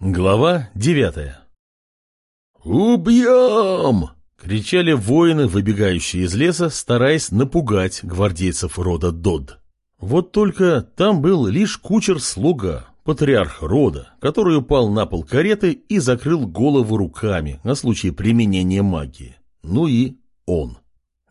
Глава девятая «Убьем!» — кричали воины, выбегающие из леса, стараясь напугать гвардейцев рода Дод. Вот только там был лишь кучер-слуга, патриарх рода, который упал на пол кареты и закрыл голову руками на случай применения магии. Ну и он.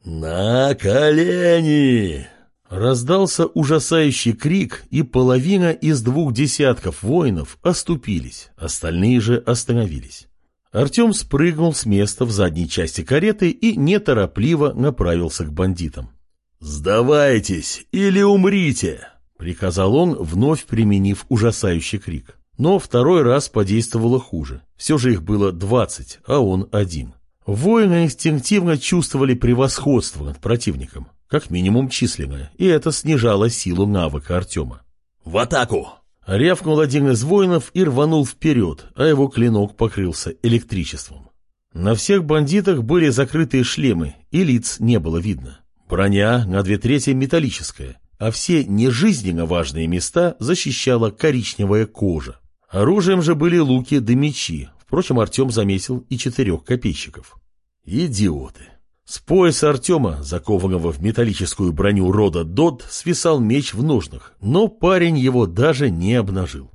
«На колени!» Раздался ужасающий крик, и половина из двух десятков воинов оступились, остальные же остановились. Артем спрыгнул с места в задней части кареты и неторопливо направился к бандитам. «Сдавайтесь или умрите!» — приказал он, вновь применив ужасающий крик. Но второй раз подействовало хуже. Все же их было двадцать, а он один. Воины инстинктивно чувствовали превосходство над противником как минимум численное, и это снижало силу навыка Артема. «В атаку!» Рявкнул один из воинов и рванул вперед, а его клинок покрылся электричеством. На всех бандитах были закрытые шлемы, и лиц не было видно. Броня на две трети металлическая, а все нежизненно важные места защищала коричневая кожа. Оружием же были луки да мечи, впрочем, Артем заметил и четырех копейщиков. Идиоты! С пояса Артема, закованного в металлическую броню рода Дод, свисал меч в ножнах, но парень его даже не обнажил.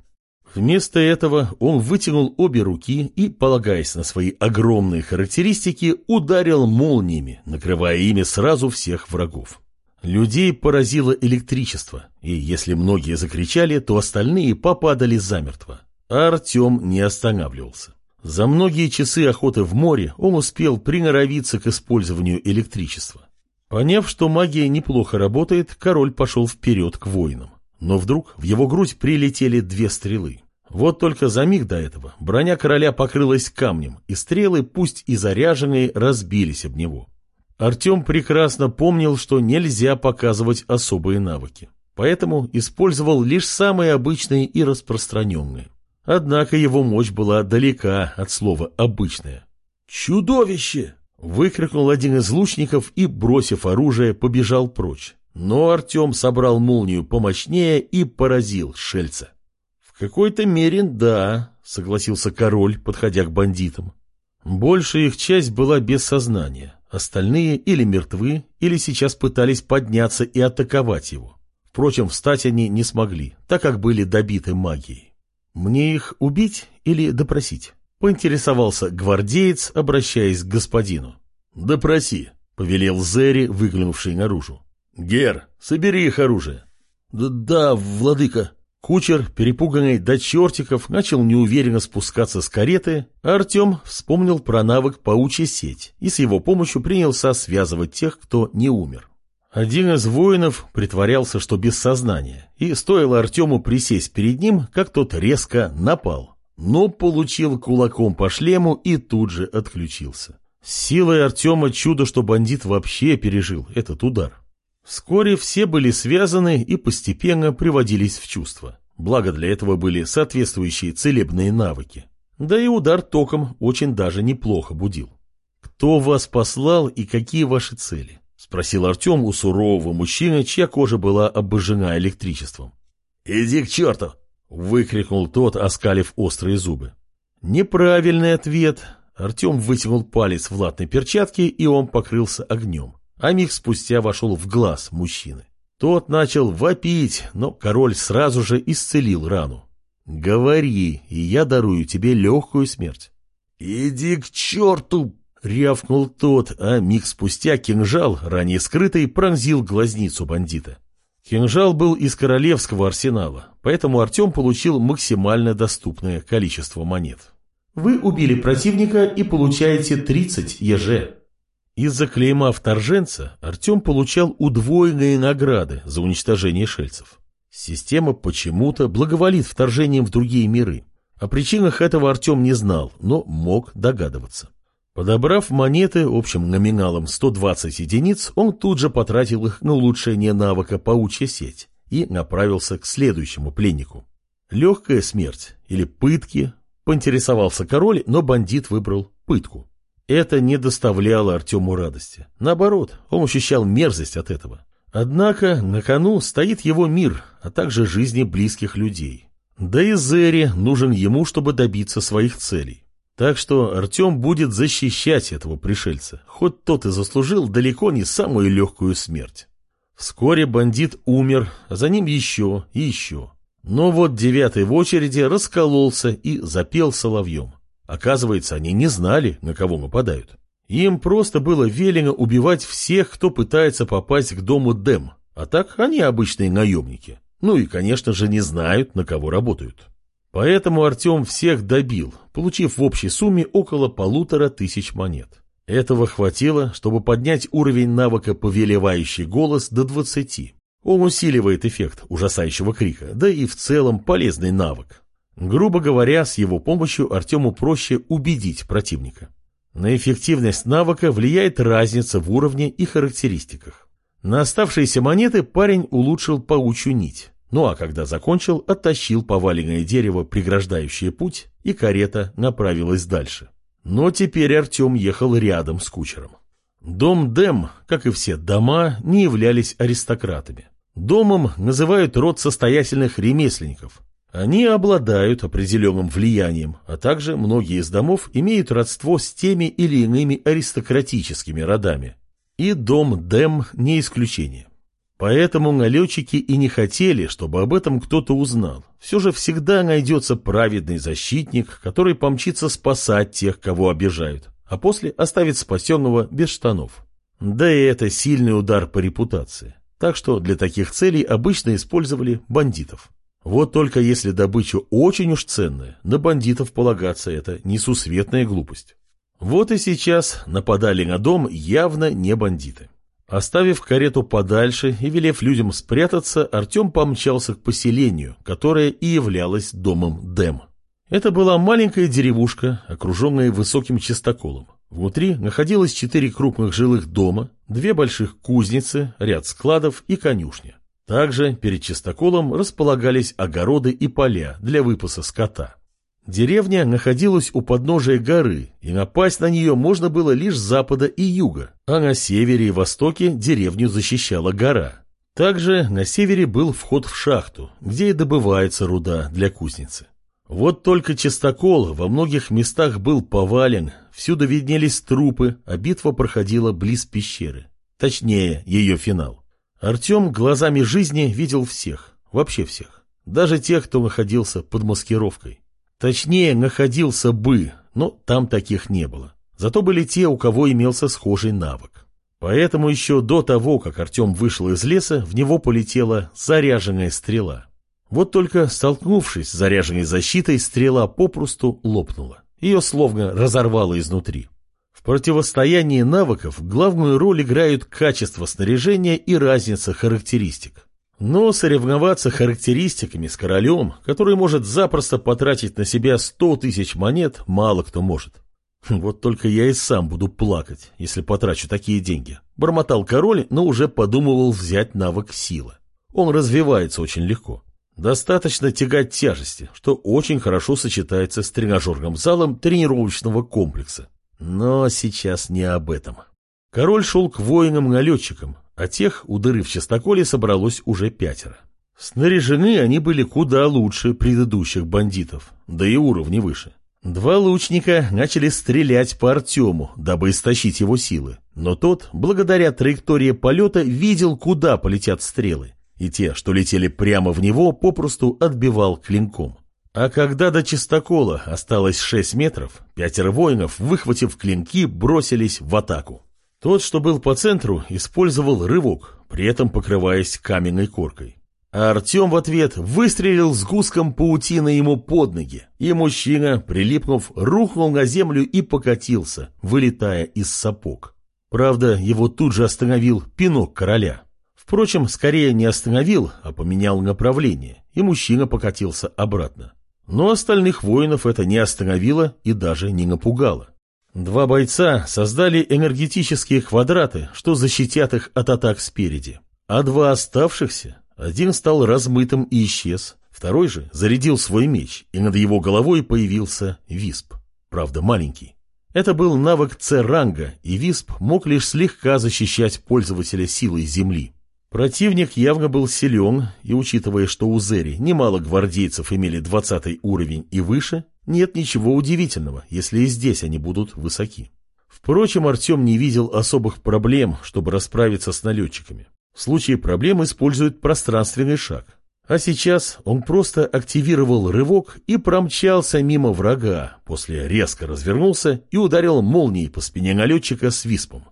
Вместо этого он вытянул обе руки и, полагаясь на свои огромные характеристики, ударил молниями, накрывая ими сразу всех врагов. Людей поразило электричество, и если многие закричали, то остальные попадали замертво. А Артем не останавливался. За многие часы охоты в море он успел приноровиться к использованию электричества. Поняв, что магия неплохо работает, король пошел вперед к воинам. Но вдруг в его грудь прилетели две стрелы. Вот только за миг до этого броня короля покрылась камнем, и стрелы, пусть и заряженные, разбились об него. Артем прекрасно помнил, что нельзя показывать особые навыки, поэтому использовал лишь самые обычные и распространенные. Однако его мощь была далека от слова «обычная». «Чудовище!» — выкрикнул один из лучников и, бросив оружие, побежал прочь. Но Артем собрал молнию помощнее и поразил шельца. «В какой-то мере да», — согласился король, подходя к бандитам. Большая их часть была без сознания, остальные или мертвы, или сейчас пытались подняться и атаковать его. Впрочем, встать они не смогли, так как были добиты магией. «Мне их убить или допросить?» — поинтересовался гвардеец, обращаясь к господину. «Допроси», — повелел Зери, выглянувший наружу. «Гер, собери их оружие». Д «Да, владыка». Кучер, перепуганный до чертиков, начал неуверенно спускаться с кареты, а Артем вспомнил про навык паучья сеть и с его помощью принялся связывать тех, кто не умер. Один из воинов притворялся, что без сознания, и стоило Артему присесть перед ним, как тот резко напал, но получил кулаком по шлему и тут же отключился. силой Артема чудо, что бандит вообще пережил этот удар. Вскоре все были связаны и постепенно приводились в чувство. Благо для этого были соответствующие целебные навыки. Да и удар током очень даже неплохо будил. Кто вас послал и какие ваши цели? Спросил Артем у сурового мужчины, чья кожа была обожжена электричеством. «Иди к черту!» — выкрикнул тот, оскалив острые зубы. Неправильный ответ. Артем вытянул палец в латной перчатке, и он покрылся огнем. А миг спустя вошел в глаз мужчины. Тот начал вопить, но король сразу же исцелил рану. «Говори, и я дарую тебе легкую смерть». «Иди к черту!» Рявкнул тот, а миг спустя кинжал, ранее скрытый, пронзил глазницу бандита. Кинжал был из королевского арсенала, поэтому Артем получил максимально доступное количество монет. Вы убили противника и получаете 30 ЕЖ. Из-за клейма вторженца Артем получал удвоенные награды за уничтожение шельцев. Система почему-то благоволит вторжением в другие миры. О причинах этого Артем не знал, но мог догадываться. Подобрав монеты общим номиналом 120 единиц, он тут же потратил их на улучшение навыка паучья сеть и направился к следующему пленнику. Легкая смерть или пытки, поинтересовался король, но бандит выбрал пытку. Это не доставляло Артему радости. Наоборот, он ощущал мерзость от этого. Однако на кону стоит его мир, а также жизни близких людей. Да и Зери нужен ему, чтобы добиться своих целей. Так что Артем будет защищать этого пришельца, хоть тот и заслужил далеко не самую легкую смерть. Вскоре бандит умер, а за ним еще и еще. Но вот девятый в очереди раскололся и запел соловьем. Оказывается, они не знали, на кого нападают. Им просто было велено убивать всех, кто пытается попасть к дому Дэм, а так они обычные наемники. Ну и, конечно же, не знают, на кого работают. Поэтому Артем всех добил, получив в общей сумме около полутора тысяч монет. Этого хватило, чтобы поднять уровень навыка «Повелевающий голос» до 20. Он усиливает эффект ужасающего крика, да и в целом полезный навык. Грубо говоря, с его помощью Артему проще убедить противника. На эффективность навыка влияет разница в уровне и характеристиках. На оставшиеся монеты парень улучшил паучью нить. Ну а когда закончил, оттащил поваленное дерево, преграждающее путь, и карета направилась дальше. Но теперь Артем ехал рядом с кучером. Дом Дэм, как и все дома, не являлись аристократами. Домом называют род состоятельных ремесленников. Они обладают определенным влиянием, а также многие из домов имеют родство с теми или иными аристократическими родами. И дом Дэм не исключение. Поэтому налетчики и не хотели, чтобы об этом кто-то узнал. Все же всегда найдется праведный защитник, который помчится спасать тех, кого обижают, а после оставит спасенного без штанов. Да и это сильный удар по репутации. Так что для таких целей обычно использовали бандитов. Вот только если добыча очень уж ценная, на бандитов полагаться это несусветная глупость. Вот и сейчас нападали на дом явно не бандиты. Оставив карету подальше и велев людям спрятаться, Артем помчался к поселению, которое и являлось домом Дэм. Это была маленькая деревушка, окруженная высоким чистоколом. Внутри находилось четыре крупных жилых дома, две больших кузницы, ряд складов и конюшня. Также перед чистоколом располагались огороды и поля для выпаса скота. Деревня находилась у подножия горы, и напасть на нее можно было лишь с запада и юга, а на севере и востоке деревню защищала гора. Также на севере был вход в шахту, где и добывается руда для кузницы. Вот только чистокол во многих местах был повален, всюду виднелись трупы, а битва проходила близ пещеры. Точнее, ее финал. Артем глазами жизни видел всех, вообще всех. Даже тех, кто находился под маскировкой. Точнее, находился бы, но там таких не было. Зато были те, у кого имелся схожий навык. Поэтому еще до того, как Артем вышел из леса, в него полетела заряженная стрела. Вот только столкнувшись с заряженной защитой, стрела попросту лопнула. Ее словно разорвало изнутри. В противостоянии навыков главную роль играют качество снаряжения и разница характеристик. Но соревноваться характеристиками с королем, который может запросто потратить на себя сто тысяч монет, мало кто может. Вот только я и сам буду плакать, если потрачу такие деньги. Бормотал король, но уже подумывал взять навык силы. Он развивается очень легко. Достаточно тягать тяжести, что очень хорошо сочетается с тренажерным залом тренировочного комплекса. Но сейчас не об этом. Король шел к воинам-налетчикам, а тех у дыры в частоколе собралось уже пятеро. Снаряжены они были куда лучше предыдущих бандитов, да и уровни выше. Два лучника начали стрелять по Артему, дабы истощить его силы, но тот, благодаря траектории полета, видел, куда полетят стрелы, и те, что летели прямо в него, попросту отбивал клинком. А когда до чистокола осталось шесть метров, пятеро воинов, выхватив клинки, бросились в атаку. Тот, что был по центру, использовал рывок, при этом покрываясь каменной коркой. А Артем в ответ выстрелил с гуском паутины ему под ноги, и мужчина, прилипнув, рухнул на землю и покатился, вылетая из сапог. Правда, его тут же остановил пинок короля. Впрочем, скорее не остановил, а поменял направление, и мужчина покатился обратно. Но остальных воинов это не остановило и даже не напугало. Два бойца создали энергетические квадраты, что защитят их от атак спереди. А два оставшихся, один стал размытым и исчез, второй же зарядил свой меч, и над его головой появился висп. Правда, маленький. Это был навык С-ранга, и висп мог лишь слегка защищать пользователя силой земли. Противник явно был силен, и учитывая, что у Зери немало гвардейцев имели 20 уровень и выше, нет ничего удивительного, если и здесь они будут высоки. Впрочем, Артем не видел особых проблем, чтобы расправиться с налетчиками. В случае проблем использует пространственный шаг. А сейчас он просто активировал рывок и промчался мимо врага, после резко развернулся и ударил молнией по спине налетчика с виспом.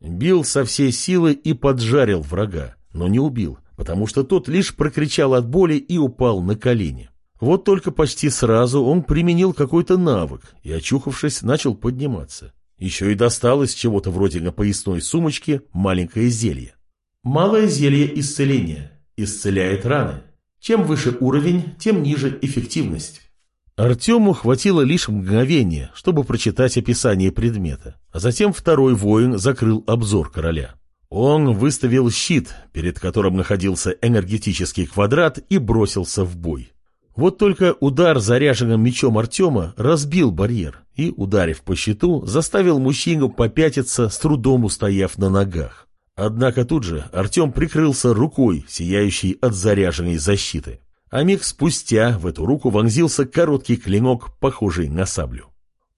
Бил со всей силы и поджарил врага но не убил, потому что тот лишь прокричал от боли и упал на колени. Вот только почти сразу он применил какой-то навык и, очухавшись, начал подниматься. Еще и достал из чего-то вроде на поясной сумочки маленькое зелье. Малое зелье исцеления. Исцеляет раны. Чем выше уровень, тем ниже эффективность. Артему хватило лишь мгновения, чтобы прочитать описание предмета, а затем второй воин закрыл обзор короля. Он выставил щит, перед которым находился энергетический квадрат, и бросился в бой. Вот только удар заряженным мечом Артема разбил барьер и, ударив по щиту, заставил мужчину попятиться, с трудом устояв на ногах. Однако тут же Артем прикрылся рукой, сияющей от заряженной защиты. А миг спустя в эту руку вонзился короткий клинок, похожий на саблю.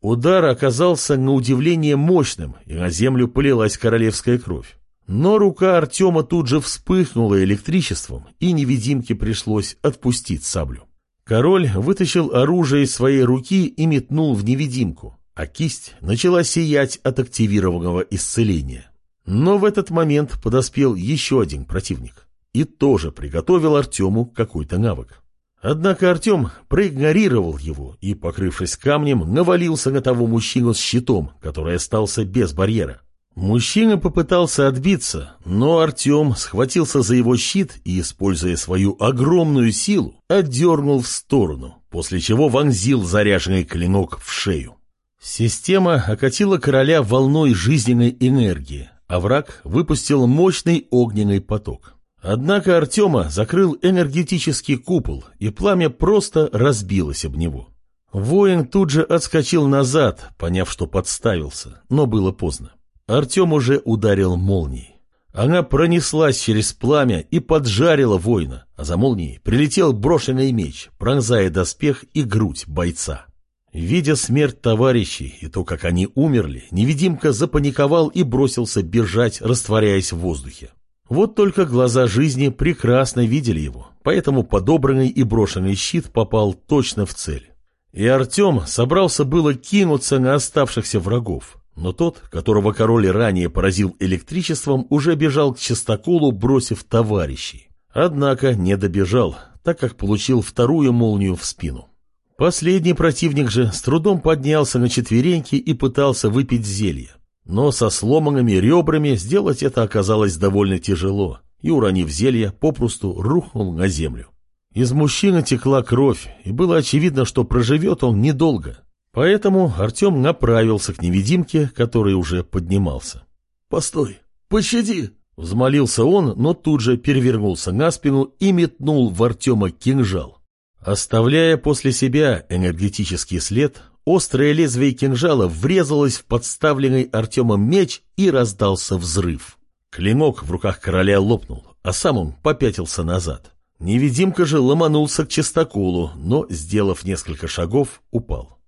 Удар оказался на удивление мощным, и на землю полилась королевская кровь. Но рука Артема тут же вспыхнула электричеством, и невидимке пришлось отпустить саблю. Король вытащил оружие из своей руки и метнул в невидимку, а кисть начала сиять от активированного исцеления. Но в этот момент подоспел еще один противник и тоже приготовил Артему какой-то навык. Однако Артем проигнорировал его и, покрывшись камнем, навалился на того мужчину с щитом, который остался без барьера. Мужчина попытался отбиться, но Артем схватился за его щит и, используя свою огромную силу, отдернул в сторону, после чего вонзил заряженный клинок в шею. Система окатила короля волной жизненной энергии, а враг выпустил мощный огненный поток. Однако Артема закрыл энергетический купол, и пламя просто разбилось об него. Воин тут же отскочил назад, поняв, что подставился, но было поздно. Артем уже ударил молнией. Она пронеслась через пламя и поджарила воина, а за молнией прилетел брошенный меч, пронзая доспех и грудь бойца. Видя смерть товарищей и то, как они умерли, невидимка запаниковал и бросился бежать, растворяясь в воздухе. Вот только глаза жизни прекрасно видели его, поэтому подобранный и брошенный щит попал точно в цель. И Артем собрался было кинуться на оставшихся врагов, но тот, которого король ранее поразил электричеством, уже бежал к частоколу, бросив товарищей. Однако не добежал, так как получил вторую молнию в спину. Последний противник же с трудом поднялся на четвереньки и пытался выпить зелье. Но со сломанными ребрами сделать это оказалось довольно тяжело, и, уронив зелье, попросту рухнул на землю. Из мужчины текла кровь, и было очевидно, что проживет он недолго. Поэтому Артем направился к невидимке, который уже поднимался. «Постой! Пощади!» Взмолился он, но тут же перевернулся на спину и метнул в Артема кинжал. Оставляя после себя энергетический след, острое лезвие кинжала врезалось в подставленный Артемом меч и раздался взрыв. Клинок в руках короля лопнул, а сам он попятился назад. Невидимка же ломанулся к чистоколу, но, сделав несколько шагов, упал.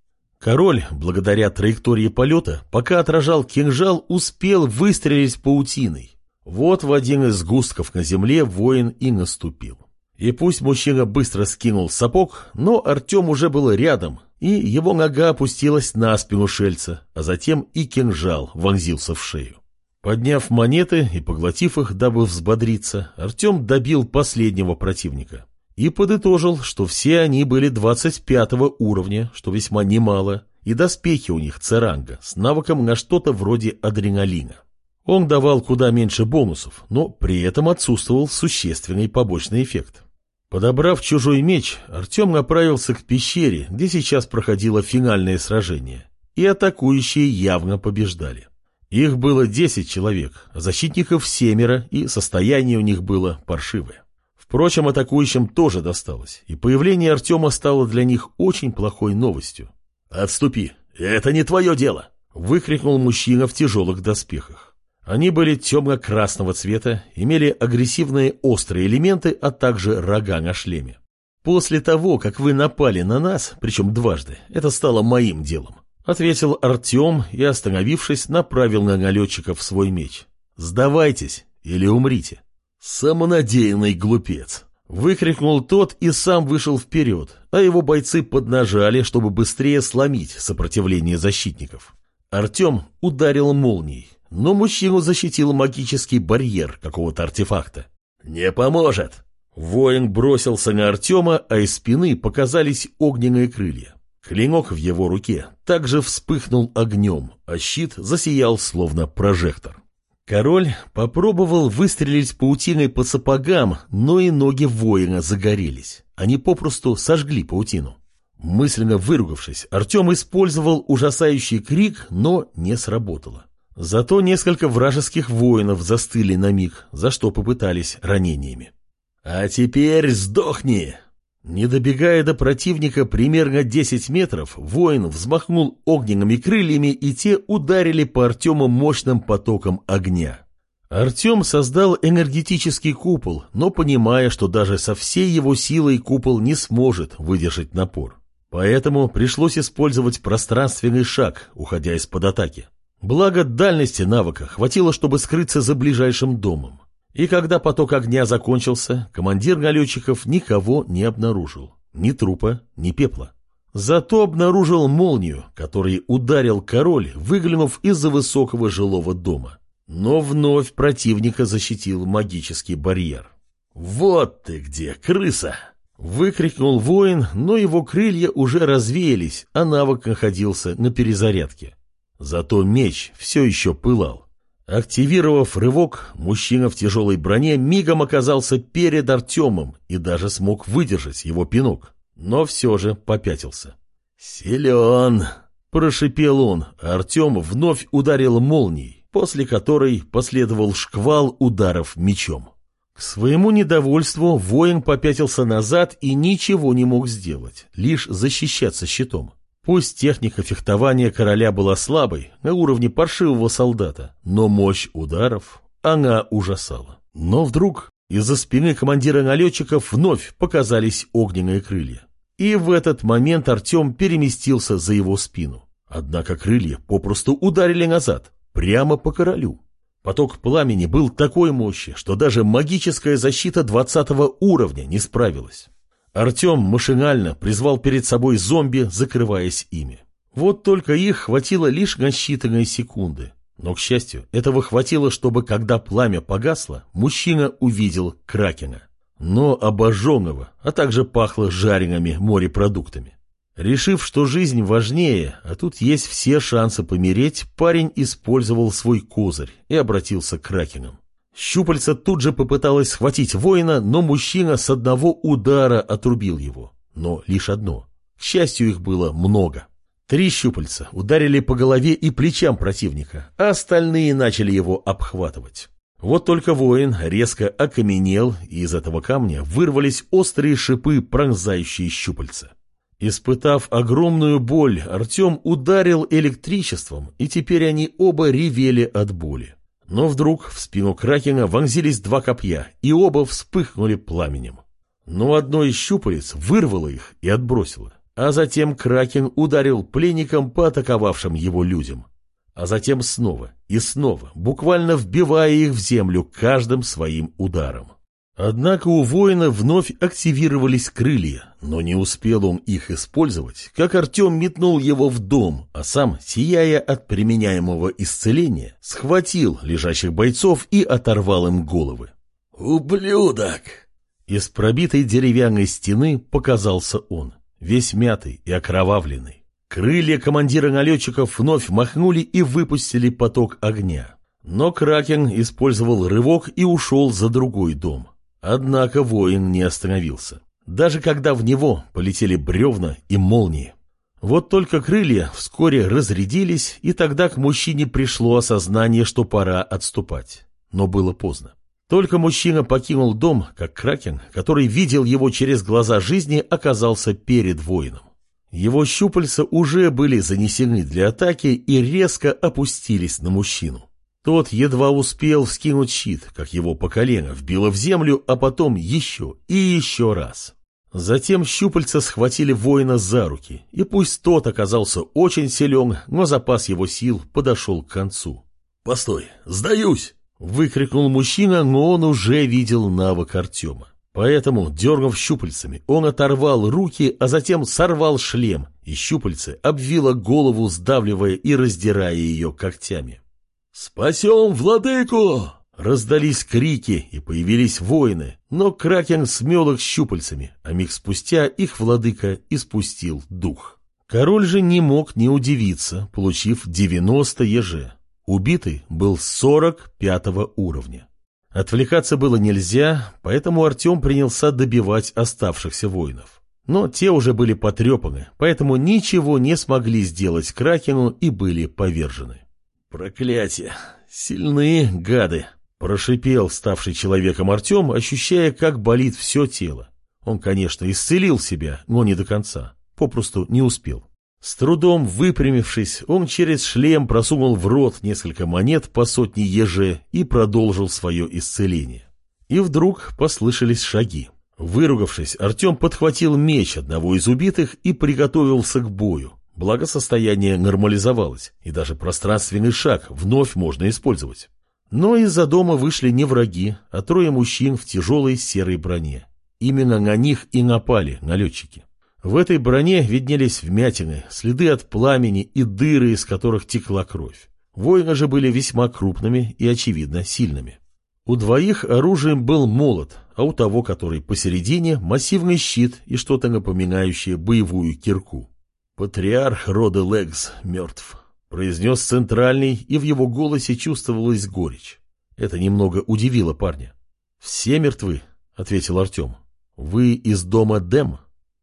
Король, благодаря траектории полета, пока отражал кинжал, успел выстрелить паутиной. Вот в один из густков на земле воин и наступил. И пусть мужчина быстро скинул сапог, но Артем уже был рядом, и его нога опустилась на спину шельца, а затем и кинжал вонзился в шею. Подняв монеты и поглотив их, дабы взбодриться, Артем добил последнего противника и подытожил, что все они были 25 уровня, что весьма немало, и доспехи у них церанга с навыком на что-то вроде адреналина. Он давал куда меньше бонусов, но при этом отсутствовал существенный побочный эффект. Подобрав чужой меч, Артем направился к пещере, где сейчас проходило финальное сражение, и атакующие явно побеждали. Их было 10 человек, а защитников семеро, и состояние у них было паршивое. Впрочем, атакующим тоже досталось, и появление Артема стало для них очень плохой новостью. «Отступи, это не твое дело!» — выкрикнул мужчина в тяжелых доспехах. Они были темно-красного цвета, имели агрессивные острые элементы, а также рога на шлеме. «После того, как вы напали на нас, причем дважды, это стало моим делом», ответил Артем и, остановившись, направил на налетчиков свой меч. «Сдавайтесь или умрите». «Самонадеянный глупец!» Выкрикнул тот и сам вышел вперед, а его бойцы поднажали, чтобы быстрее сломить сопротивление защитников. Артем ударил молнией, но мужчину защитил магический барьер какого-то артефакта. «Не поможет!» Воин бросился на Артема, а из спины показались огненные крылья. Клинок в его руке также вспыхнул огнем, а щит засиял словно прожектор. Король попробовал выстрелить паутиной по сапогам, но и ноги воина загорелись. Они попросту сожгли паутину. Мысленно выругавшись, Артем использовал ужасающий крик, но не сработало. Зато несколько вражеских воинов застыли на миг, за что попытались ранениями. «А теперь сдохни!» Не добегая до противника примерно 10 метров, воин взмахнул огненными крыльями, и те ударили по Артему мощным потоком огня. Артем создал энергетический купол, но понимая, что даже со всей его силой купол не сможет выдержать напор. Поэтому пришлось использовать пространственный шаг, уходя из-под атаки. Благо дальности навыка хватило, чтобы скрыться за ближайшим домом. И когда поток огня закончился, командир налетчиков никого не обнаружил. Ни трупа, ни пепла. Зато обнаружил молнию, которой ударил король, выглянув из-за высокого жилого дома. Но вновь противника защитил магический барьер. «Вот ты где, крыса!» Выкрикнул воин, но его крылья уже развеялись, а навык находился на перезарядке. Зато меч все еще пылал. Активировав рывок, мужчина в тяжелой броне мигом оказался перед Артемом и даже смог выдержать его пинок, но все же попятился. «Силен!» – прошипел он, а Артем вновь ударил молнией, после которой последовал шквал ударов мечом. К своему недовольству воин попятился назад и ничего не мог сделать, лишь защищаться щитом. Пусть техника фехтования короля была слабой, на уровне паршивого солдата, но мощь ударов она ужасала. Но вдруг из-за спины командира налетчиков вновь показались огненные крылья. И в этот момент Артем переместился за его спину. Однако крылья попросту ударили назад, прямо по королю. Поток пламени был такой мощи, что даже магическая защита 20 уровня не справилась. Артем машинально призвал перед собой зомби, закрываясь ими. Вот только их хватило лишь на считанные секунды. Но, к счастью, этого хватило, чтобы, когда пламя погасло, мужчина увидел Кракена. Но обожженного, а также пахло жареными морепродуктами. Решив, что жизнь важнее, а тут есть все шансы помереть, парень использовал свой козырь и обратился к Кракенам. Щупальца тут же попыталась схватить воина, но мужчина с одного удара отрубил его. Но лишь одно. К счастью, их было много. Три щупальца ударили по голове и плечам противника, а остальные начали его обхватывать. Вот только воин резко окаменел, и из этого камня вырвались острые шипы, пронзающие щупальца. Испытав огромную боль, Артем ударил электричеством, и теперь они оба ревели от боли. Но вдруг в спину Кракена вонзились два копья, и оба вспыхнули пламенем. Но одно из щупалец вырвало их и отбросило. А затем Кракен ударил пленникам по атаковавшим его людям. А затем снова и снова, буквально вбивая их в землю каждым своим ударом. Однако у воина вновь активировались крылья, но не успел он их использовать, как Артем метнул его в дом, а сам, сияя от применяемого исцеления, схватил лежащих бойцов и оторвал им головы. «Ублюдок!» Из пробитой деревянной стены показался он, весь мятый и окровавленный. Крылья командира налетчиков вновь махнули и выпустили поток огня. Но Кракен использовал рывок и ушел за другой дом. Однако воин не остановился, даже когда в него полетели бревна и молнии. Вот только крылья вскоре разрядились, и тогда к мужчине пришло осознание, что пора отступать. Но было поздно. Только мужчина покинул дом, как Кракен, который видел его через глаза жизни, оказался перед воином. Его щупальца уже были занесены для атаки и резко опустились на мужчину. Тот едва успел вскинуть щит, как его по колено вбило в землю, а потом еще и еще раз. Затем щупальца схватили воина за руки, и пусть тот оказался очень силен, но запас его сил подошел к концу. «Постой, сдаюсь!» — выкрикнул мужчина, но он уже видел навык Артема. Поэтому, дернув щупальцами, он оторвал руки, а затем сорвал шлем, и щупальце обвило голову, сдавливая и раздирая ее когтями. «Спасем владыку!» Раздались крики, и появились воины, но Кракен смел их щупальцами, а миг спустя их владыка испустил дух. Король же не мог не удивиться, получив 90 еже. Убитый был 45 уровня. Отвлекаться было нельзя, поэтому Артем принялся добивать оставшихся воинов. Но те уже были потрепаны, поэтому ничего не смогли сделать Кракену и были повержены. «Проклятие! Сильные гады!» Прошипел ставший человеком Артем, ощущая, как болит все тело. Он, конечно, исцелил себя, но не до конца. Попросту не успел. С трудом выпрямившись, он через шлем просунул в рот несколько монет по сотне еже и продолжил свое исцеление. И вдруг послышались шаги. Выругавшись, Артем подхватил меч одного из убитых и приготовился к бою. Благо состояние нормализовалось, и даже пространственный шаг вновь можно использовать. Но из-за дома вышли не враги, а трое мужчин в тяжелой серой броне. Именно на них и напали налетчики. В этой броне виднелись вмятины, следы от пламени и дыры, из которых текла кровь. Воины же были весьма крупными и, очевидно, сильными. У двоих оружием был молот, а у того, который посередине, массивный щит и что-то напоминающее боевую кирку. Патриарх рода Легс мертв произнес центральный, и в его голосе чувствовалась горечь. Это немного удивило парня. «Все мертвы», — ответил Артем. «Вы из дома Дэм?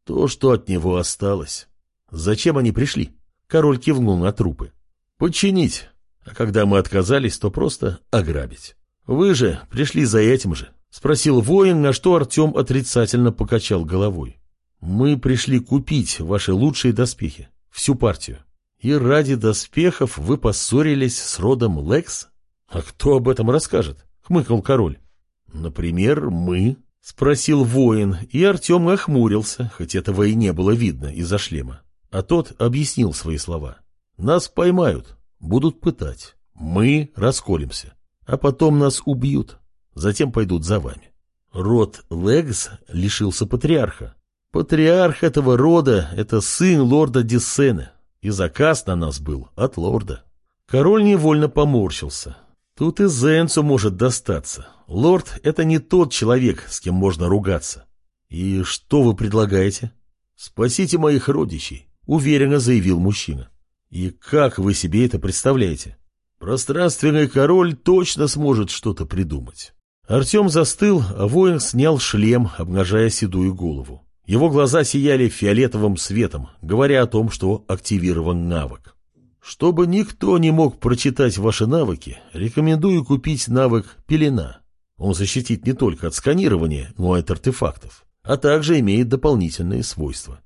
То, что от него осталось. Зачем они пришли?» Король кивнул на трупы. «Подчинить. А когда мы отказались, то просто ограбить. Вы же пришли за этим же», — спросил воин, на что Артем отрицательно покачал головой. «Мы пришли купить ваши лучшие доспехи, всю партию. И ради доспехов вы поссорились с родом Лекс? А кто об этом расскажет? Хмыкнул король. Например, мы, спросил воин, и Артем охмурился, хоть этого и не было видно из-за шлема. А тот объяснил свои слова. Нас поймают, будут пытать. Мы расколемся, а потом нас убьют. Затем пойдут за вами. Род Легс лишился патриарха. Патриарх этого рода — это сын лорда Диссена, и заказ на нас был от лорда. Король невольно поморщился. Тут и Зенцу может достаться. Лорд — это не тот человек, с кем можно ругаться. И что вы предлагаете? Спасите моих родичей, уверенно заявил мужчина. И как вы себе это представляете? Пространственный король точно сможет что-то придумать. Артем застыл, а воин снял шлем, обнажая седую голову. Его глаза сияли фиолетовым светом, говоря о том, что активирован навык. Чтобы никто не мог прочитать ваши навыки, рекомендую купить навык «Пелена». Он защитит не только от сканирования, но и от артефактов, а также имеет дополнительные свойства.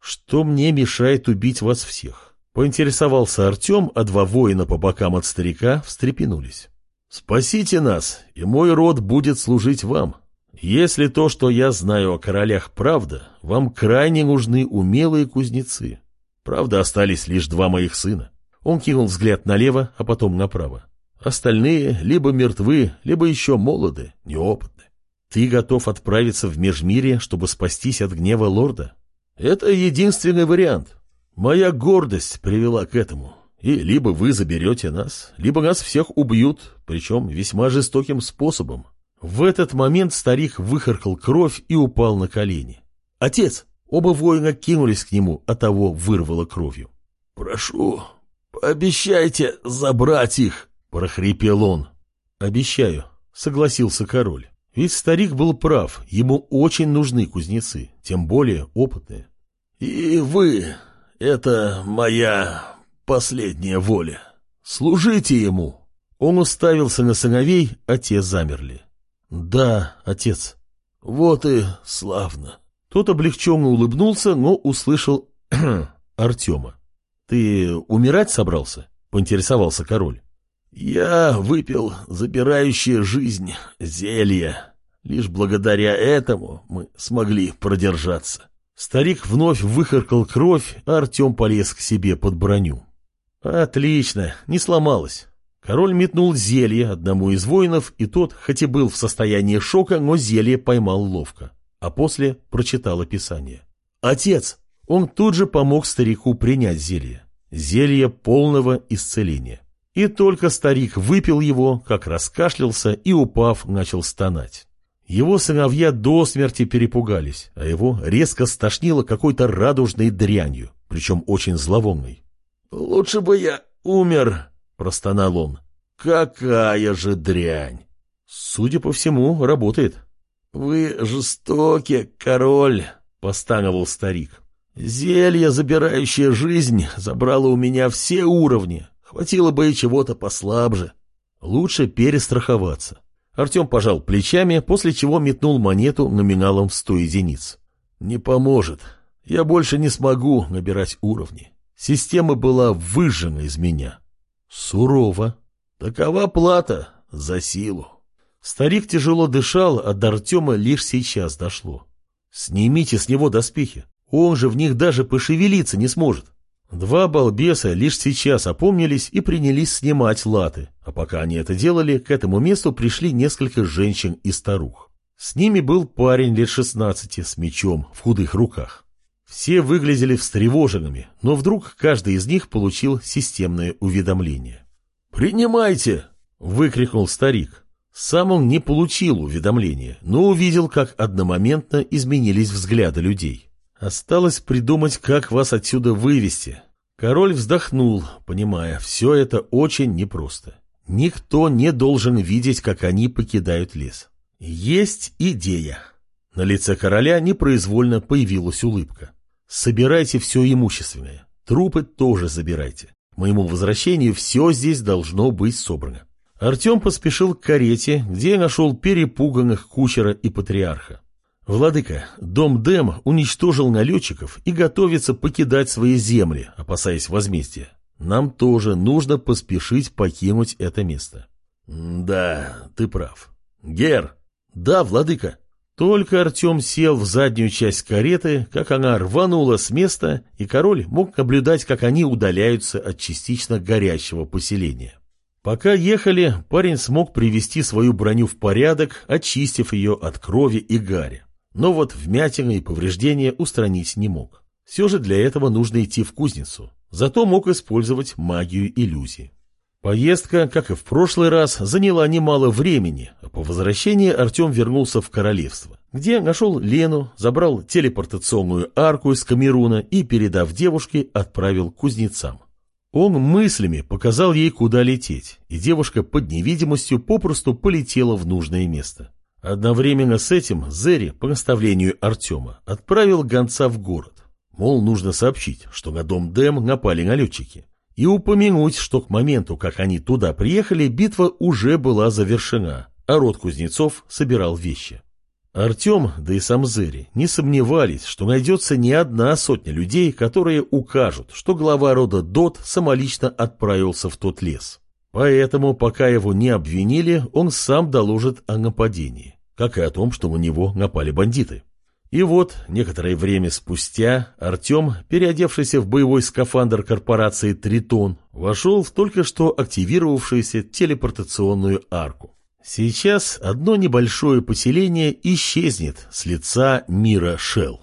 Что мне мешает убить вас всех? Поинтересовался Артем, а два воина по бокам от старика встрепенулись. «Спасите нас, и мой род будет служить вам», если то, что я знаю о королях, правда, вам крайне нужны умелые кузнецы. Правда, остались лишь два моих сына. Он кинул взгляд налево, а потом направо. Остальные либо мертвы, либо еще молоды, неопытны. Ты готов отправиться в Межмирье, чтобы спастись от гнева лорда? Это единственный вариант. Моя гордость привела к этому. И либо вы заберете нас, либо нас всех убьют, причем весьма жестоким способом. В этот момент старик выхаркал кровь и упал на колени. «Отец!» Оба воина кинулись к нему, а того вырвало кровью. «Прошу, пообещайте забрать их!» — прохрипел он. «Обещаю», — согласился король. Ведь старик был прав, ему очень нужны кузнецы, тем более опытные. «И вы, это моя последняя воля. Служите ему!» Он уставился на сыновей, а те замерли. «Да, отец». «Вот и славно». Тот облегченно улыбнулся, но услышал Артема. «Ты умирать собрался?» — поинтересовался король. Я выпил забирающее жизнь зелье. Лишь благодаря этому мы смогли продержаться. Старик вновь выхаркал кровь, а Артем полез к себе под броню. Отлично, не сломалось. Король метнул зелье одному из воинов, и тот, хоть и был в состоянии шока, но зелье поймал ловко. А после прочитал описание. «Отец!» Он тут же помог старику принять зелье. Зелье полного исцеления. И только старик выпил его, как раскашлялся и, упав, начал стонать. Его сыновья до смерти перепугались, а его резко стошнило какой-то радужной дрянью, причем очень зловонной. «Лучше бы я умер», — простонал он. «Какая же дрянь!» «Судя по всему, работает». «Вы жестоки, король», — постановил старик. Зелье, забирающее жизнь, забрало у меня все уровни. Хватило бы и чего-то послабже. Лучше перестраховаться. Артем пожал плечами, после чего метнул монету номиналом в сто единиц. Не поможет. Я больше не смогу набирать уровни. Система была выжжена из меня. Сурово. Такова плата за силу. Старик тяжело дышал, а до Артема лишь сейчас дошло. Снимите с него доспехи. Он же в них даже пошевелиться не сможет. Два балбеса лишь сейчас опомнились и принялись снимать латы, а пока они это делали, к этому месту пришли несколько женщин и старух. С ними был парень лет шестнадцати с мечом в худых руках. Все выглядели встревоженными, но вдруг каждый из них получил системное уведомление. «Принимайте!» — выкрикнул старик. Сам он не получил уведомления, но увидел, как одномоментно изменились взгляды людей. Осталось придумать, как вас отсюда вывести. Король вздохнул, понимая, все это очень непросто. Никто не должен видеть, как они покидают лес. Есть идея. На лице короля непроизвольно появилась улыбка. Собирайте все имущественное. Трупы тоже забирайте. Моему возвращению все здесь должно быть собрано. Артем поспешил к карете, где нашел перепуганных кучера и патриарха. «Владыка, дом Дэм уничтожил налетчиков и готовится покидать свои земли, опасаясь возмездия. Нам тоже нужно поспешить покинуть это место». «Да, ты прав. Гер!» «Да, владыка». Только Артем сел в заднюю часть кареты, как она рванула с места, и король мог наблюдать, как они удаляются от частично горящего поселения. Пока ехали, парень смог привести свою броню в порядок, очистив ее от крови и гари. Но вот вмятины и повреждения устранить не мог. Все же для этого нужно идти в кузницу. Зато мог использовать магию иллюзии. Поездка, как и в прошлый раз, заняла немало времени, а по возвращении Артем вернулся в королевство, где нашел Лену, забрал телепортационную арку из Камеруна и, передав девушке, отправил к кузнецам. Он мыслями показал ей, куда лететь, и девушка под невидимостью попросту полетела в нужное место. Одновременно с этим Зери, по наставлению Артема, отправил гонца в город. Мол, нужно сообщить, что на дом Дэм напали налетчики. И упомянуть, что к моменту, как они туда приехали, битва уже была завершена, а род кузнецов собирал вещи. Артем, да и сам Зери, не сомневались, что найдется не одна сотня людей, которые укажут, что глава рода Дот самолично отправился в тот лес. Поэтому, пока его не обвинили, он сам доложит о нападении, как и о том, что у него напали бандиты. И вот, некоторое время спустя, Артем, переодевшийся в боевой скафандр корпорации «Тритон», вошел в только что активировавшуюся телепортационную арку. Сейчас одно небольшое поселение исчезнет с лица мира Шелл.